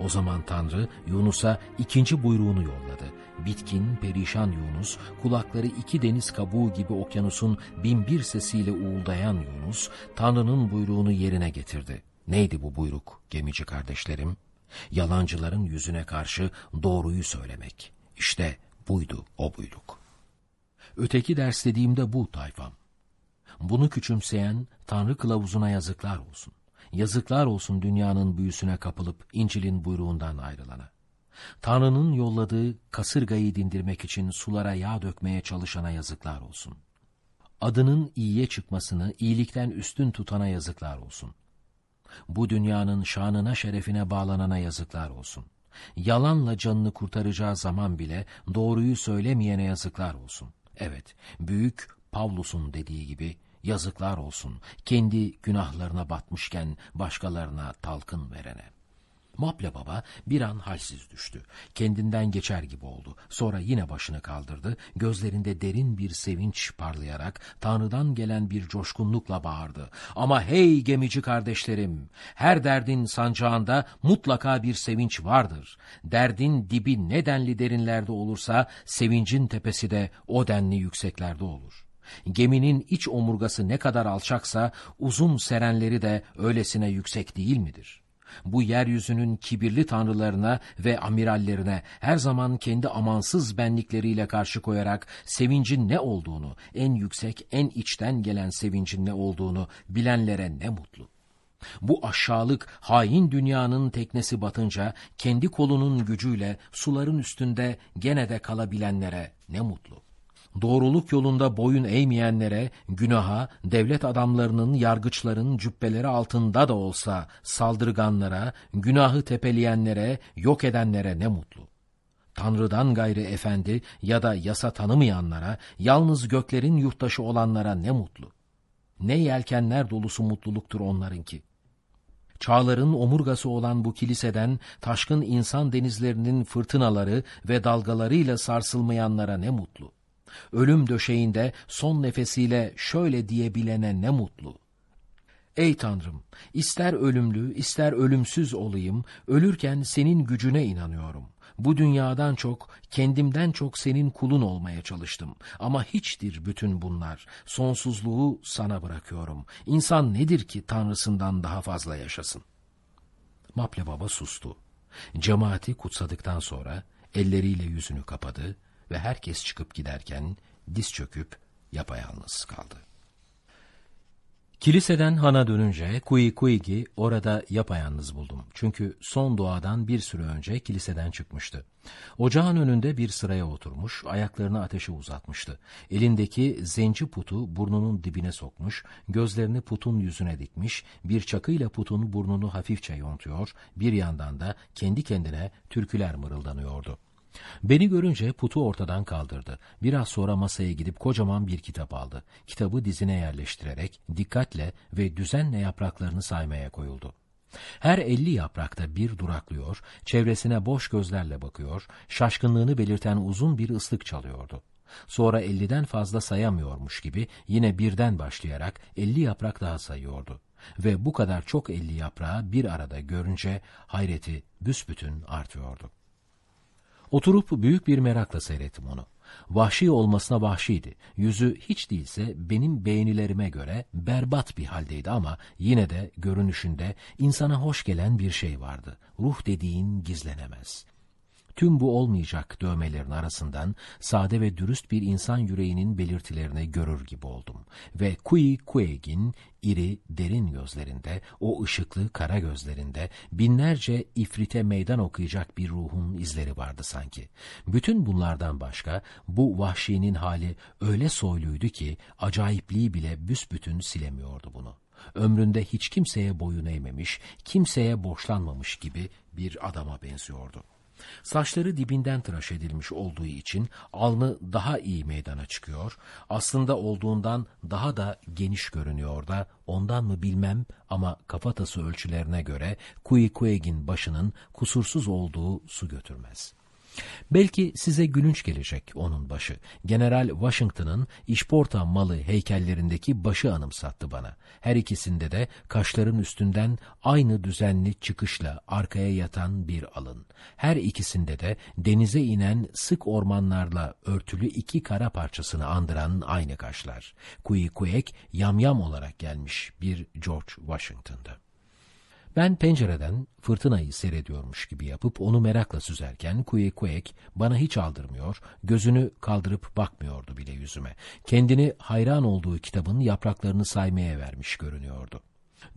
O zaman Tanrı Yunus'a ikinci buyruğunu yolladı. Bitkin, perişan Yunus, kulakları iki deniz kabuğu gibi okyanusun binbir sesiyle uğuldayan Yunus, Tanrı'nın buyruğunu yerine getirdi. Neydi bu buyruk gemici kardeşlerim? Yalancıların yüzüne karşı doğruyu söylemek. İşte buydu o buyruk. Öteki ders dediğimde bu tayfam. Bunu küçümseyen Tanrı kılavuzuna yazıklar olsun. Yazıklar olsun dünyanın büyüsüne kapılıp İncil'in buyruğundan ayrılana. Tanrı'nın yolladığı kasırgayı dindirmek için sulara yağ dökmeye çalışana yazıklar olsun. Adının iyiye çıkmasını iyilikten üstün tutana yazıklar olsun. Bu dünyanın şanına şerefine bağlanana yazıklar olsun. Yalanla canını kurtaracağı zaman bile doğruyu söylemeyene yazıklar olsun. Evet, büyük Pavlus'un dediği gibi yazıklar olsun kendi günahlarına batmışken başkalarına talkın verene.'' Maple Baba bir an halsiz düştü. Kendinden geçer gibi oldu. Sonra yine başını kaldırdı. Gözlerinde derin bir sevinç parlayarak Tanrı'dan gelen bir coşkunlukla bağırdı. Ama hey gemici kardeşlerim! Her derdin sancağında mutlaka bir sevinç vardır. Derdin dibi ne denli derinlerde olursa sevincin tepesi de o denli yükseklerde olur.'' Geminin iç omurgası ne kadar alçaksa uzun serenleri de öylesine yüksek değil midir? bu yeryüzünün kibirli tanrılarına ve amirallerine her zaman kendi amansız benlikleriyle karşı koyarak sevincin ne olduğunu, en yüksek, en içten gelen sevincin ne olduğunu bilenlere ne mutlu. Bu aşağılık hain dünyanın teknesi batınca kendi kolunun gücüyle suların üstünde gene de kalabilenlere ne mutlu doğruluk yolunda boyun eğmeyenlere, günaha, devlet adamlarının, yargıçların cübbeleri altında da olsa saldırganlara, günahı tepeleyenlere, yok edenlere ne mutlu. Tanrı'dan gayri efendi ya da yasa tanımayanlara, yalnız göklerin yurttaşı olanlara ne mutlu. Ne yelkenler dolusu mutluluktur onlarınki. Çağların omurgası olan bu kiliseden taşkın insan denizlerinin fırtınaları ve dalgalarıyla sarsılmayanlara ne mutlu. Ölüm döşeğinde son nefesiyle şöyle diyebilene ne mutlu. Ey Tanrım, ister ölümlü, ister ölümsüz olayım, ölürken senin gücüne inanıyorum. Bu dünyadan çok, kendimden çok senin kulun olmaya çalıştım. Ama hiçtir bütün bunlar. Sonsuzluğu sana bırakıyorum. İnsan nedir ki Tanrısından daha fazla yaşasın? Maple Baba sustu. Cemaati kutsadıktan sonra elleriyle yüzünü kapadı ve herkes çıkıp giderken diz çöküp yapayalnız kaldı. Kiliseden hana dönünce Kui Kuigi orada yapayalnız buldum. Çünkü son doğadan bir süre önce kiliseden çıkmıştı. Ocağın önünde bir sıraya oturmuş, ayaklarını ateşe uzatmıştı. Elindeki zenci putu burnunun dibine sokmuş, gözlerini putun yüzüne dikmiş, bir çakıyla putun burnunu hafifçe yontuyor, bir yandan da kendi kendine türküler mırıldanıyordu. Beni görünce putu ortadan kaldırdı. Biraz sonra masaya gidip kocaman bir kitap aldı. Kitabı dizine yerleştirerek dikkatle ve düzenle yapraklarını saymaya koyuldu. Her elli yaprakta bir duraklıyor, çevresine boş gözlerle bakıyor, şaşkınlığını belirten uzun bir ıslık çalıyordu. Sonra elliden fazla sayamıyormuş gibi yine birden başlayarak elli yaprak daha sayıyordu. Ve bu kadar çok elli yaprağı bir arada görünce hayreti büsbütün artıyordu. Oturup büyük bir merakla seyrettim onu. Vahşi olmasına vahşiydi. Yüzü hiç değilse benim beğenilerime göre berbat bir haldeydi ama yine de görünüşünde insana hoş gelen bir şey vardı. Ruh dediğin gizlenemez. Tüm bu olmayacak dövmelerin arasından sade ve dürüst bir insan yüreğinin belirtilerini görür gibi oldum. Ve Kui Kueg'in iri, derin gözlerinde, o ışıklı kara gözlerinde binlerce ifrite meydan okuyacak bir ruhun izleri vardı sanki. Bütün bunlardan başka bu vahşinin hali öyle soyluydu ki acayipliği bile büsbütün silemiyordu bunu. Ömründe hiç kimseye boyun eğmemiş, kimseye borçlanmamış gibi bir adama benziyordu. Saçları dibinden tıraş edilmiş olduğu için alnı daha iyi meydana çıkıyor, aslında olduğundan daha da geniş görünüyor da ondan mı bilmem ama kafatası ölçülerine göre Kuikueg'in başının kusursuz olduğu su götürmez. Belki size gülünç gelecek onun başı. General Washington'ın işporta malı heykellerindeki başı anımsattı bana. Her ikisinde de kaşların üstünden aynı düzenli çıkışla arkaya yatan bir alın. Her ikisinde de denize inen sık ormanlarla örtülü iki kara parçasını andıran aynı kaşlar. Kuyi yamyam olarak gelmiş bir George Washington'da. Ben pencereden fırtınayı seyrediyormuş gibi yapıp onu merakla süzerken Kuyekuek bana hiç aldırmıyor, gözünü kaldırıp bakmıyordu bile yüzüme. Kendini hayran olduğu kitabın yapraklarını saymaya vermiş görünüyordu.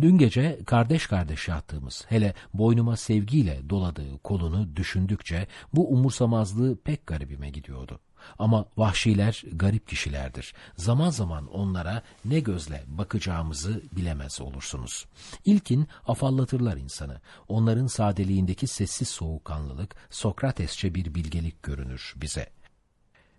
Dün gece kardeş kardeş yattığımız, hele boynuma sevgiyle doladığı kolunu düşündükçe bu umursamazlığı pek garibime gidiyordu. Ama vahşiler garip kişilerdir. Zaman zaman onlara ne gözle bakacağımızı bilemez olursunuz. İlkin afallatırlar insanı. Onların sadeliğindeki sessiz soğukkanlılık Sokratesçe bir bilgelik görünür bize.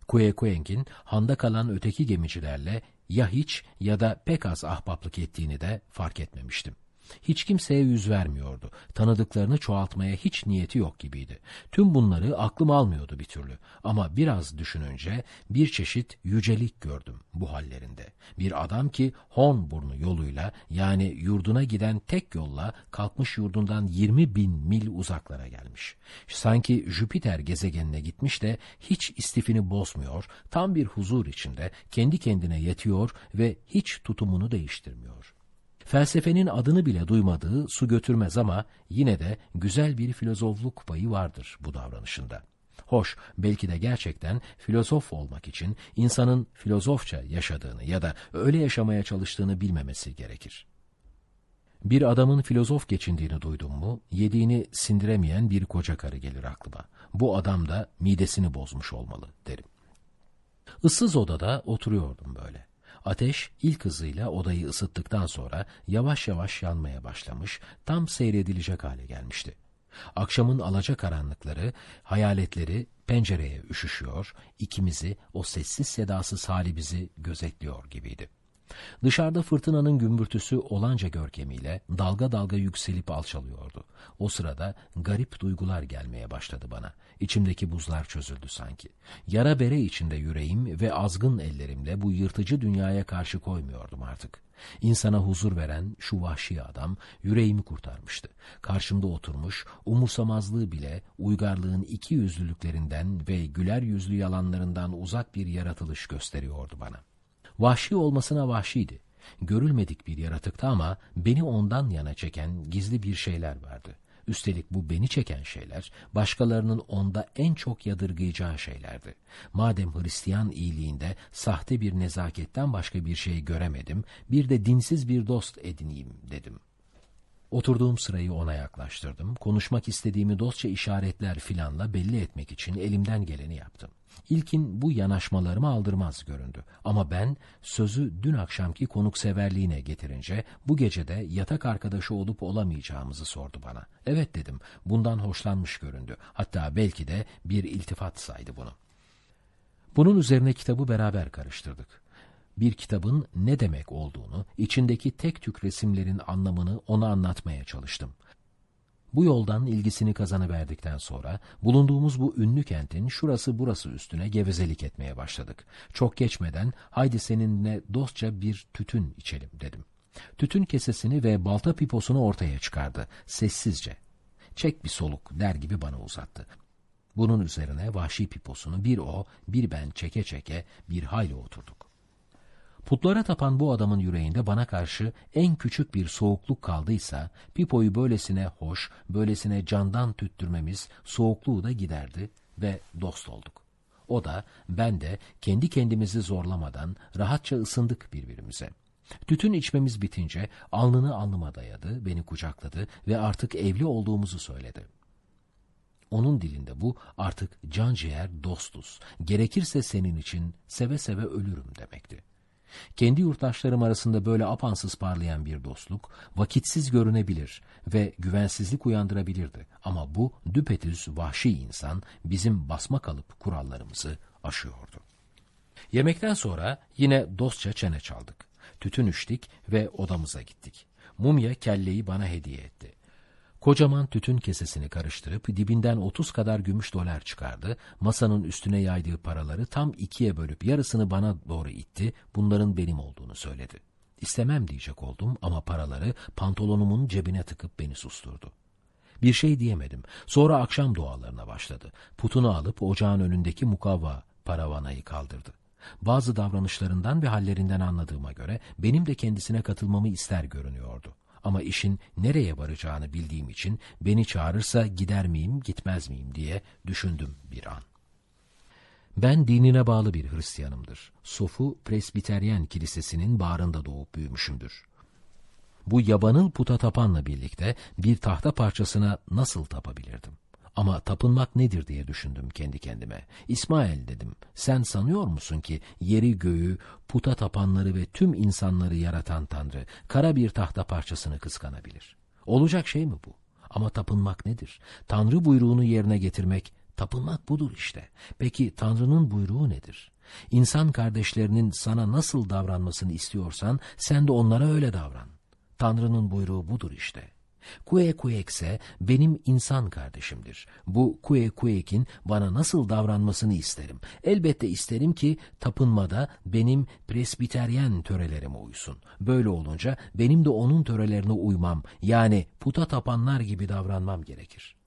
Kuekueng'in handa kalan öteki gemicilerle ya hiç ya da pek az ahbaplık ettiğini de fark etmemiştim. Hiç kimseye yüz vermiyordu. Tanıdıklarını çoğaltmaya hiç niyeti yok gibiydi. Tüm bunları aklım almıyordu bir türlü. Ama biraz düşününce bir çeşit yücelik gördüm bu hallerinde. Bir adam ki Hornburnu yoluyla yani yurduna giden tek yolla kalkmış yurdundan 20 bin mil uzaklara gelmiş. Sanki Jüpiter gezegenine gitmiş de hiç istifini bozmuyor, tam bir huzur içinde kendi kendine yetiyor ve hiç tutumunu değiştirmiyor. Felsefenin adını bile duymadığı su götürmez ama yine de güzel bir filozofluk payı vardır bu davranışında. Hoş, belki de gerçekten filozof olmak için insanın filozofça yaşadığını ya da öyle yaşamaya çalıştığını bilmemesi gerekir. Bir adamın filozof geçindiğini duydum mu, yediğini sindiremeyen bir koca karı gelir aklıma. Bu adam da midesini bozmuş olmalı derim. Issız odada oturuyordum böyle. Ateş ilk hızıyla odayı ısıttıktan sonra yavaş yavaş yanmaya başlamış, tam seyredilecek hale gelmişti. Akşamın alaca karanlıkları, hayaletleri pencereye üşüşüyor, ikimizi, o sessiz sedasız hali bizi gözetliyor gibiydi. Dışarıda fırtınanın gümbürtüsü olanca görkemiyle dalga dalga yükselip alçalıyordu. O sırada garip duygular gelmeye başladı bana. İçimdeki buzlar çözüldü sanki. Yara bere içinde yüreğim ve azgın ellerimle bu yırtıcı dünyaya karşı koymuyordum artık. İnsana huzur veren şu vahşi adam yüreğimi kurtarmıştı. Karşımda oturmuş, umursamazlığı bile uygarlığın iki yüzlülüklerinden ve güler yüzlü yalanlarından uzak bir yaratılış gösteriyordu bana. Vahşi olmasına vahşiydi. Görülmedik bir yaratıktı ama beni ondan yana çeken gizli bir şeyler vardı. Üstelik bu beni çeken şeyler başkalarının onda en çok yadırgayacağı şeylerdi. Madem Hristiyan iyiliğinde sahte bir nezaketten başka bir şey göremedim, bir de dinsiz bir dost edineyim dedim.'' Oturduğum sırayı ona yaklaştırdım. Konuşmak istediğimi dostça işaretler filanla belli etmek için elimden geleni yaptım. İlkin bu yanaşmalarımı aldırmaz göründü. Ama ben sözü dün akşamki konukseverliğine getirince bu gecede yatak arkadaşı olup olamayacağımızı sordu bana. Evet dedim. Bundan hoşlanmış göründü. Hatta belki de bir iltifat saydı bunu. Bunun üzerine kitabı beraber karıştırdık bir kitabın ne demek olduğunu, içindeki tek tük resimlerin anlamını ona anlatmaya çalıştım. Bu yoldan ilgisini kazanıverdikten sonra bulunduğumuz bu ünlü kentin şurası burası üstüne gevezelik etmeye başladık. Çok geçmeden haydi seninle dostça bir tütün içelim dedim. Tütün kesesini ve balta piposunu ortaya çıkardı sessizce. Çek bir soluk der gibi bana uzattı. Bunun üzerine vahşi piposunu bir o bir ben çeke çeke bir hayli oturduk. Putlara tapan bu adamın yüreğinde bana karşı en küçük bir soğukluk kaldıysa, Pipo'yu böylesine hoş, böylesine candan tüttürmemiz soğukluğu da giderdi ve dost olduk. O da, ben de kendi kendimizi zorlamadan rahatça ısındık birbirimize. Tütün içmemiz bitince alnını alnıma dayadı, beni kucakladı ve artık evli olduğumuzu söyledi. Onun dilinde bu artık can ciğer dostuz, gerekirse senin için seve seve ölürüm demekti. Kendi yurttaşlarım arasında böyle apansız parlayan bir dostluk vakitsiz görünebilir ve güvensizlik uyandırabilirdi. Ama bu düpedüz vahşi insan bizim basma kalıp kurallarımızı aşıyordu. Yemekten sonra yine dostça çene çaldık. Tütün içtik ve odamıza gittik. Mumya kelleyi bana hediye etti. Kocaman tütün kesesini karıştırıp dibinden otuz kadar gümüş dolar çıkardı, masanın üstüne yaydığı paraları tam ikiye bölüp yarısını bana doğru itti, bunların benim olduğunu söyledi. İstemem diyecek oldum ama paraları pantolonumun cebine tıkıp beni susturdu. Bir şey diyemedim. Sonra akşam dualarına başladı. Putunu alıp ocağın önündeki mukavva paravanayı kaldırdı. Bazı davranışlarından ve hallerinden anladığıma göre benim de kendisine katılmamı ister görünüyordu. Ama işin nereye varacağını bildiğim için beni çağırırsa gider miyim gitmez miyim diye düşündüm bir an. Ben dinine bağlı bir Hristiyanımdır. Sofu Presbiteryen Kilisesi'nin bağrında doğup büyümüşümdür. Bu yabanıl puta tapanla birlikte bir tahta parçasına nasıl tapabilirdim? Ama tapınmak nedir diye düşündüm kendi kendime. İsmail dedim, sen sanıyor musun ki yeri göğü, puta tapanları ve tüm insanları yaratan Tanrı, kara bir tahta parçasını kıskanabilir? Olacak şey mi bu? Ama tapınmak nedir? Tanrı buyruğunu yerine getirmek, tapınmak budur işte. Peki Tanrı'nın buyruğu nedir? İnsan kardeşlerinin sana nasıl davranmasını istiyorsan, sen de onlara öyle davran. Tanrı'nın buyruğu budur işte.'' Kue ise benim insan kardeşimdir. Bu Kue Kuek'in bana nasıl davranmasını isterim. Elbette isterim ki tapınmada benim presbiteryen törelerime uysun. Böyle olunca benim de onun törelerine uymam yani puta tapanlar gibi davranmam gerekir.''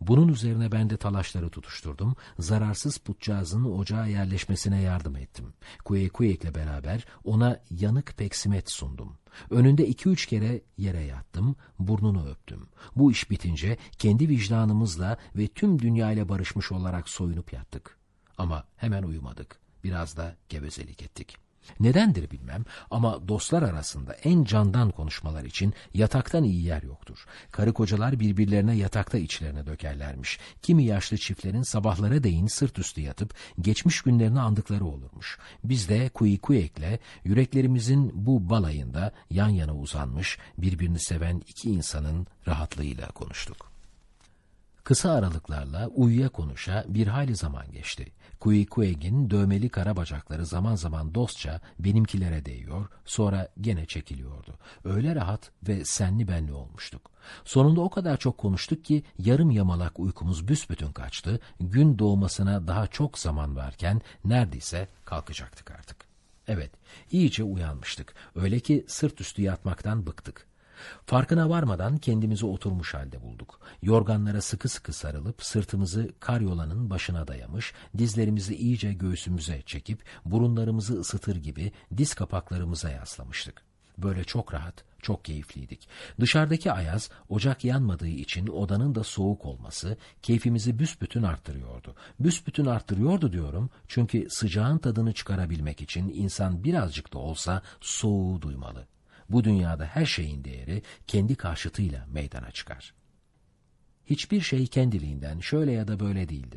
Bunun üzerine ben de talaşları tutuşturdum, zararsız putcağızın ocağa yerleşmesine yardım ettim. Kuyekuyek'le beraber ona yanık peksimet sundum. Önünde iki üç kere yere yattım, burnunu öptüm. Bu iş bitince kendi vicdanımızla ve tüm dünyayla barışmış olarak soyunup yattık. Ama hemen uyumadık, biraz da gevezelik ettik.'' Nedendir bilmem ama dostlar arasında en candan konuşmalar için yataktan iyi yer yoktur. Karı kocalar birbirlerine yatakta içlerine dökerlermiş. Kimi yaşlı çiftlerin sabahlara değin sırt üstü yatıp geçmiş günlerini andıkları olurmuş. Biz de kuyi kuyekle yüreklerimizin bu balayında yan yana uzanmış birbirini seven iki insanın rahatlığıyla konuştuk. Kısa aralıklarla uyuya konuşa bir hayli zaman geçti. Kuikueg'in dövmeli kara bacakları zaman zaman dostça benimkilere değiyor, sonra gene çekiliyordu. Öyle rahat ve senli benli olmuştuk. Sonunda o kadar çok konuştuk ki yarım yamalak uykumuz büsbütün kaçtı, gün doğmasına daha çok zaman varken neredeyse kalkacaktık artık. Evet, iyice uyanmıştık. Öyle ki sırt üstü yatmaktan bıktık. Farkına varmadan kendimizi oturmuş halde bulduk. Yorganlara sıkı sıkı sarılıp sırtımızı karyolanın başına dayamış, dizlerimizi iyice göğsümüze çekip burunlarımızı ısıtır gibi diz kapaklarımıza yaslamıştık. Böyle çok rahat, çok keyifliydik. Dışarıdaki ayaz, ocak yanmadığı için odanın da soğuk olması keyfimizi büsbütün arttırıyordu. Büsbütün arttırıyordu diyorum çünkü sıcağın tadını çıkarabilmek için insan birazcık da olsa soğuğu duymalı bu dünyada her şeyin değeri kendi karşıtıyla meydana çıkar. Hiçbir şey kendiliğinden şöyle ya da böyle değildir.